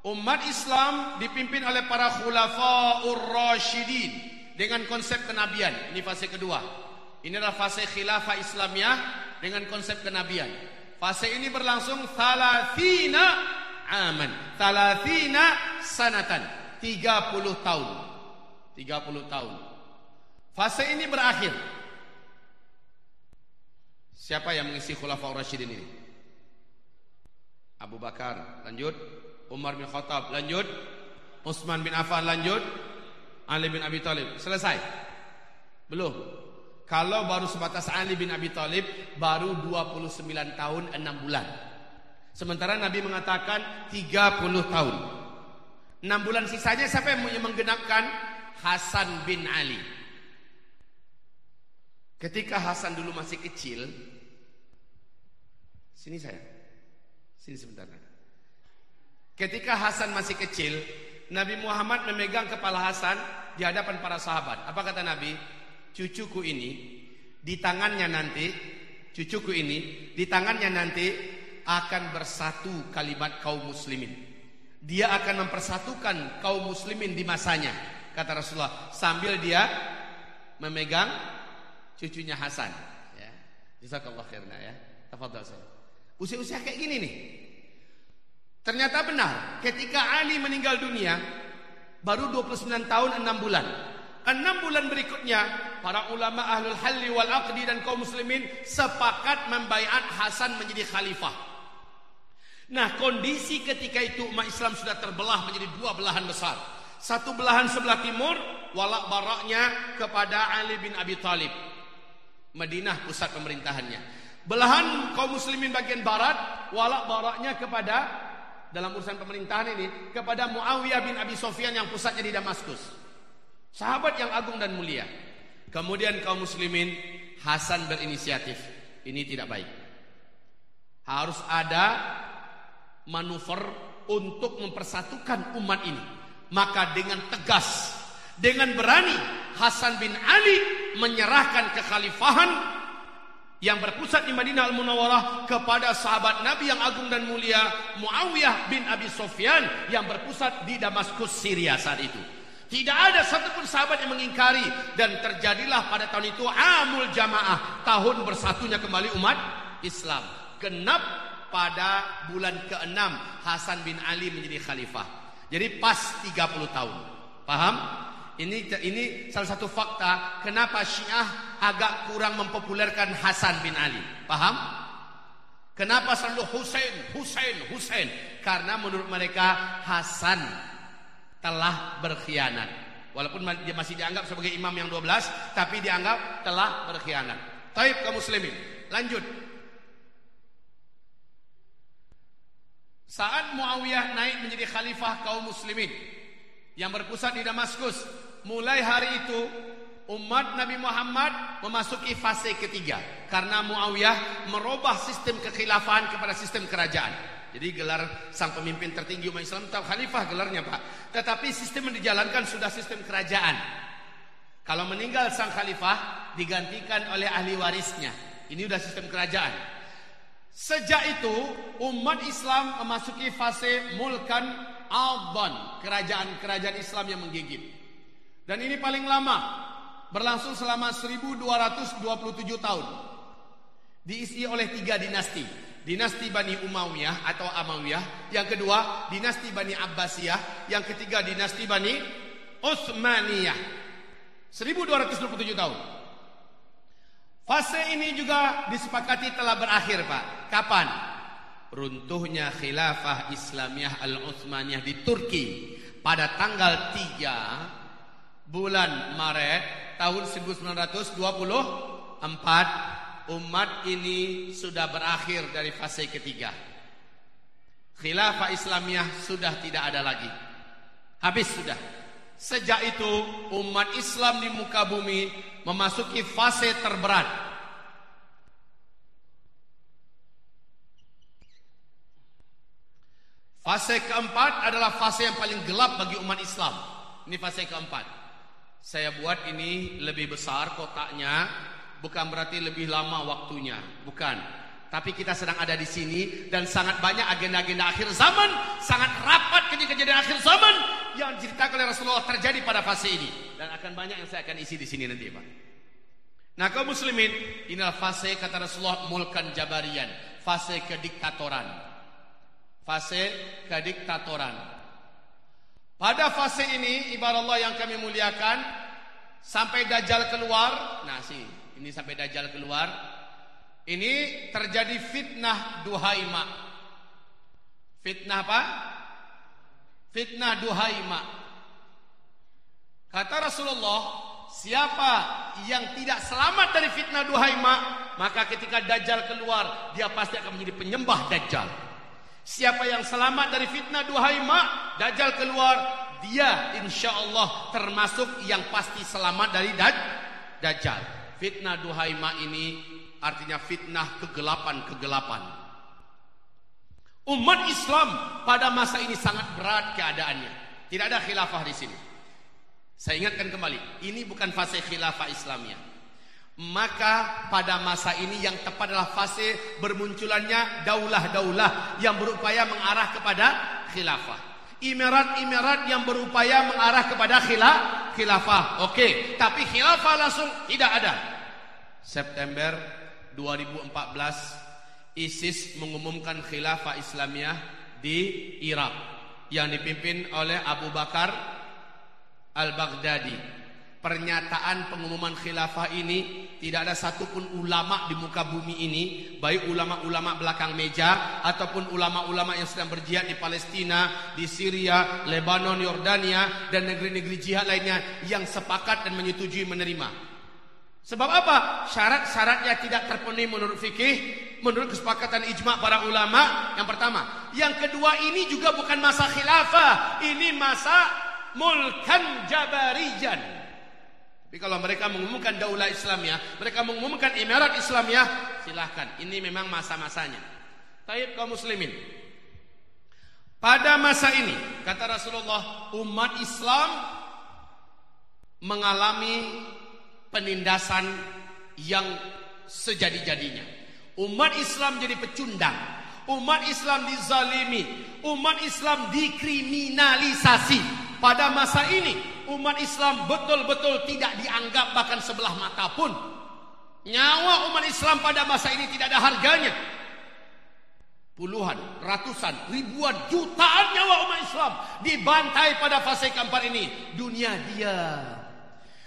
umat Islam dipimpin oleh para khulafaur rasyidin dengan konsep kenabian. Ini fase kedua. Ini adalah fase khilafah Islamiyah dengan konsep kenabian. Fase ini berlangsung 30 aman. 30 sanatan. 30 tahun. 30 tahun. Fase ini berakhir. Siapa yang mengisi khulafaur rasyidin ini? Abu Bakar, lanjut. Umar bin Khattab, lanjut. Utsman bin Affan, lanjut. Ali bin Abi Thalib, selesai. Belum. Kalau baru sebatas Ali bin Abi Thalib baru 29 tahun 6 bulan. Sementara Nabi mengatakan 30 tahun. 6 bulan sisanya siapa yang menggenapkan? Hasan bin Ali. Ketika Hasan dulu masih kecil, sini saya. Sini sebentar. Ketika Hasan masih kecil, Nabi Muhammad memegang kepala Hasan di hadapan para sahabat. Apa kata Nabi? Cucuku ini di tangannya nanti, cucuku ini di tangannya nanti akan bersatu kalimat kaum muslimin. Dia akan mempersatukan kaum muslimin di masanya, kata Rasulullah. Sambil dia memegang cucunya Hasan. Ya. Jazakallah khairna ya. Tafadhal saya. Usia-usia kayak gini nih. Ternyata benar, ketika Ali meninggal dunia baru 29 tahun 6 bulan. 6 bulan berikutnya para ulama ahlul halli wal aqdi dan kaum muslimin sepakat membaiat Hasan menjadi khalifah. Nah, kondisi ketika itu umat Islam sudah terbelah menjadi dua belahan besar. Satu belahan sebelah timur walak baraknya kepada Ali bin Abi Thalib. Madinah pusat pemerintahannya. Belahan kaum muslimin bagian barat walak baraknya kepada dalam urusan pemerintahan ini kepada Muawiyah bin Abi Sofyan yang pusatnya di Damaskus. Sahabat yang agung dan mulia. Kemudian kaum muslimin Hasan berinisiatif. Ini tidak baik. Harus ada manuver untuk mempersatukan umat ini. Maka dengan tegas, dengan berani Hasan bin Ali menyerahkan kekhalifahan yang berpusat di Madinah Al-Munawwarah kepada sahabat Nabi yang agung dan mulia Muawiyah bin Abi Sofyan yang berpusat di Damaskus Syria saat itu. Tidak ada satupun sahabat yang mengingkari dan terjadilah pada tahun itu Amul Jamaah, tahun bersatunya kembali umat Islam. Genap pada bulan ke-6 Hasan bin Ali menjadi khalifah. Jadi pas 30 tahun. Paham? Ini ini salah satu fakta kenapa Syiah agak kurang mempopulerkan Hasan bin Ali. Paham? Kenapa selalu Husain, Husain, Husain? Karena menurut mereka Hasan telah berkhianat. Walaupun dia masih dianggap sebagai imam yang 12, tapi dianggap telah berkhianat. Taib kaum muslimin. Lanjut. Saat Muawiyah naik menjadi khalifah kaum muslimin yang berpusat di Damaskus, mulai hari itu umat Nabi Muhammad memasuki fase ketiga karena Muawiyah merubah sistem kekhilafahan kepada sistem kerajaan. Jadi gelar sang pemimpin tertinggi umat Islam tahu khalifah gelarnya Pak. Tetapi sistem yang dijalankan sudah sistem kerajaan. Kalau meninggal sang khalifah digantikan oleh ahli warisnya. Ini sudah sistem kerajaan. Sejak itu umat Islam memasuki fase mulkan Alban, kerajaan-kerajaan Islam yang menggigit. Dan ini paling lama berlangsung selama 1227 tahun. Diisi oleh tiga dinasti. Dinasti Bani Umayyah atau Amawiyah, yang kedua dinasti Bani Abbasiyah, yang ketiga dinasti Bani Utsmaniyah. 1227 tahun. Fase ini juga disepakati telah berakhir, Pak. Kapan? Runtuhnya khilafah Islamiyah Al-Utsmaniyah di Turki pada tanggal 3 bulan Maret tahun 1924 umat ini sudah berakhir dari fase ketiga. Khilafah Islamiyah sudah tidak ada lagi. Habis sudah. Sejak itu umat Islam di muka bumi memasuki fase terberat. Fase keempat adalah fase yang paling gelap bagi umat Islam. Ini fase keempat. Saya buat ini lebih besar kotaknya, bukan berarti lebih lama waktunya, bukan. Tapi kita sedang ada di sini dan sangat banyak agenda-agenda akhir zaman, sangat rapat kejadian-kejadian akhir zaman yang diceritakan oleh Rasulullah terjadi pada fase ini dan akan banyak yang saya akan isi di sini nanti, Pak. Nah, kaum muslimin, inilah fase kata Rasulullah mulkan jabarian, fase kediktatoran. Fase kediktatoran. Pada fase ini ibarat Allah yang kami muliakan sampai dajjal keluar. Nah, sih, ini sampai dajjal keluar. Ini terjadi fitnah duhaima. Fitnah apa? Fitnah duhaima. Kata Rasulullah, siapa yang tidak selamat dari fitnah duhaima, maka ketika dajjal keluar, dia pasti akan menjadi penyembah dajjal. Siapa yang selamat dari fitnah duhai mak, Dajjal keluar, dia insya Allah termasuk yang pasti selamat dari daj Dajjal. Fitnah duhai mak ini artinya fitnah kegelapan-kegelapan. Umat Islam pada masa ini sangat berat keadaannya. Tidak ada khilafah di sini. Saya ingatkan kembali, ini bukan fase khilafah Islamiyah. Maka pada masa ini yang tepat adalah fase bermunculannya daulah-daulah yang berupaya mengarah kepada khilafah. Imerat-imerat yang berupaya mengarah kepada khilaf, khilafah. Oke, tapi khilafah langsung tidak ada. September 2014 ISIS mengumumkan khilafah Islamiyah di Irak yang dipimpin oleh Abu Bakar Al-Baghdadi pernyataan pengumuman khilafah ini tidak ada satupun ulama di muka bumi ini baik ulama-ulama belakang meja ataupun ulama-ulama yang sedang berjihad di Palestina, di Syria, Lebanon, Yordania dan negeri-negeri jihad lainnya yang sepakat dan menyetujui menerima. Sebab apa? Syarat-syaratnya tidak terpenuhi menurut fikih, menurut kesepakatan ijma para ulama. Yang pertama, yang kedua ini juga bukan masa khilafah, ini masa mulkan jabarijan. Tapi kalau mereka mengumumkan daulah Islamiyah, mereka mengumumkan imarat Islamiyah, silahkan. Ini memang masa-masanya. Taib kaum muslimin. Pada masa ini, kata Rasulullah, umat Islam mengalami penindasan yang sejadi-jadinya. Umat Islam jadi pecundang. Umat Islam dizalimi. Umat Islam dikriminalisasi. Pada masa ini, umat Islam betul-betul tidak dianggap bahkan sebelah mata pun. Nyawa umat Islam pada masa ini tidak ada harganya. Puluhan, ratusan, ribuan, jutaan nyawa umat Islam dibantai pada fase keempat ini. Dunia diam.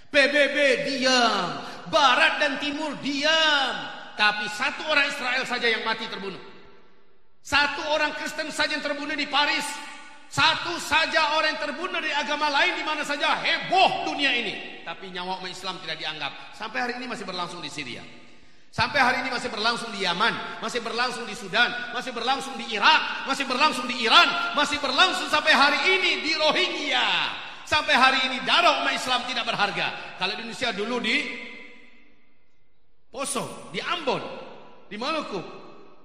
PBB diam. Barat dan Timur diam. Tapi satu orang Israel saja yang mati terbunuh. Satu orang Kristen saja yang terbunuh di Paris. Satu saja orang yang terbunuh dari agama lain di mana saja heboh dunia ini. Tapi nyawa umat Islam tidak dianggap. Sampai hari ini masih berlangsung di Syria. Sampai hari ini masih berlangsung di Yaman, masih berlangsung di Sudan, masih berlangsung di Irak, masih berlangsung di Iran, masih berlangsung sampai hari ini di Rohingya. Sampai hari ini darah umat Islam tidak berharga. Kalau di Indonesia dulu di Poso, di Ambon, di Maluku.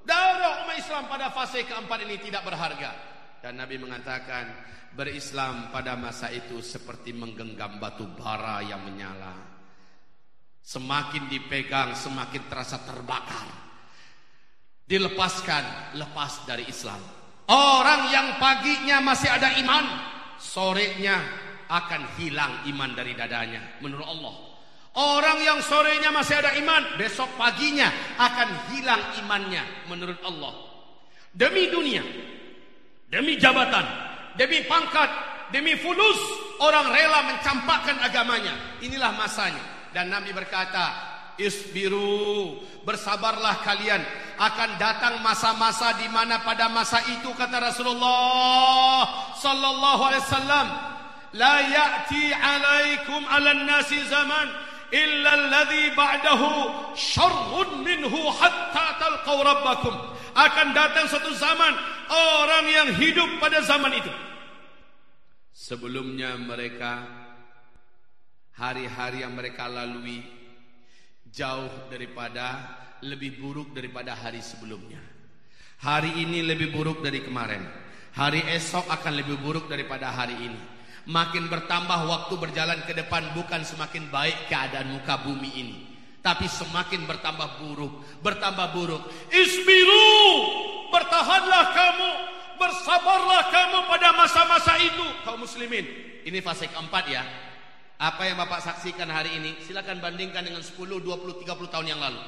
Darah umat Islam pada fase keempat ini tidak berharga. Dan Nabi mengatakan berislam pada masa itu seperti menggenggam batu bara yang menyala. Semakin dipegang semakin terasa terbakar. Dilepaskan lepas dari Islam. Orang yang paginya masih ada iman, sorenya akan hilang iman dari dadanya menurut Allah. Orang yang sorenya masih ada iman, besok paginya akan hilang imannya menurut Allah. Demi dunia, Demi jabatan, demi pangkat, demi fulus, orang rela mencampakkan agamanya. Inilah masanya. Dan Nabi berkata, Isbiru, bersabarlah kalian. Akan datang masa-masa di mana pada masa itu kata Rasulullah sallallahu alaihi wasallam, la ya'ti 'alaikum 'alan nasi zaman illa alladhi ba'dahu syarrun minhu hatta talqaw rabbakum. Akan datang satu zaman orang yang hidup pada zaman itu. Sebelumnya mereka hari-hari yang mereka lalui jauh daripada lebih buruk daripada hari sebelumnya. Hari ini lebih buruk dari kemarin. Hari esok akan lebih buruk daripada hari ini Makin bertambah waktu berjalan ke depan bukan semakin baik keadaan muka bumi ini. Tapi semakin bertambah buruk, bertambah buruk. Isbiru, bertahanlah kamu, bersabarlah kamu pada masa-masa itu. Kaum muslimin, ini fase keempat ya. Apa yang Bapak saksikan hari ini, silakan bandingkan dengan 10, 20, 30 tahun yang lalu.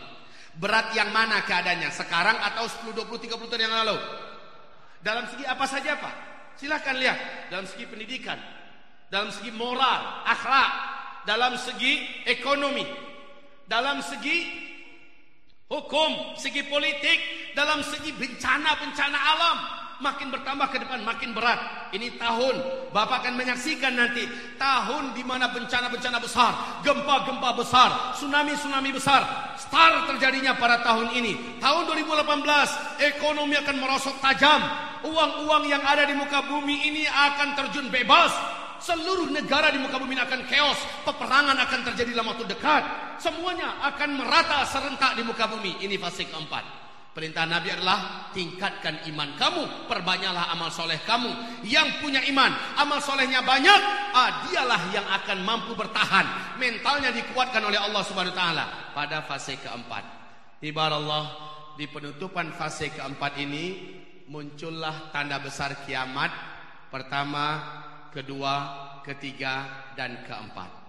Berat yang mana keadaannya? Sekarang atau 10, 20, 30 tahun yang lalu? Dalam segi apa saja Pak? Silakan lihat. Dalam segi pendidikan, dalam segi moral, akhlak, dalam segi ekonomi, dalam segi hukum, segi politik, dalam segi bencana-bencana alam, makin bertambah ke depan, makin berat. Ini tahun, Bapak akan menyaksikan nanti tahun di mana bencana-bencana besar, gempa-gempa besar, tsunami-tsunami besar, start terjadinya pada tahun ini. Tahun 2018, ekonomi akan merosot tajam. Uang-uang yang ada di muka bumi ini akan terjun bebas Seluruh negara di muka bumi akan chaos. Peperangan akan terjadi dalam waktu dekat. Semuanya akan merata serentak di muka bumi. Ini fase keempat. Perintah Nabi adalah tingkatkan iman kamu, perbanyaklah amal soleh kamu. Yang punya iman, amal solehnya banyak, ah, dialah yang akan mampu bertahan. Mentalnya dikuatkan oleh Allah Subhanahu Taala pada fase keempat. Ibarat Allah di penutupan fase keempat ini muncullah tanda besar kiamat. Pertama, kedua, ketiga, dan keempat.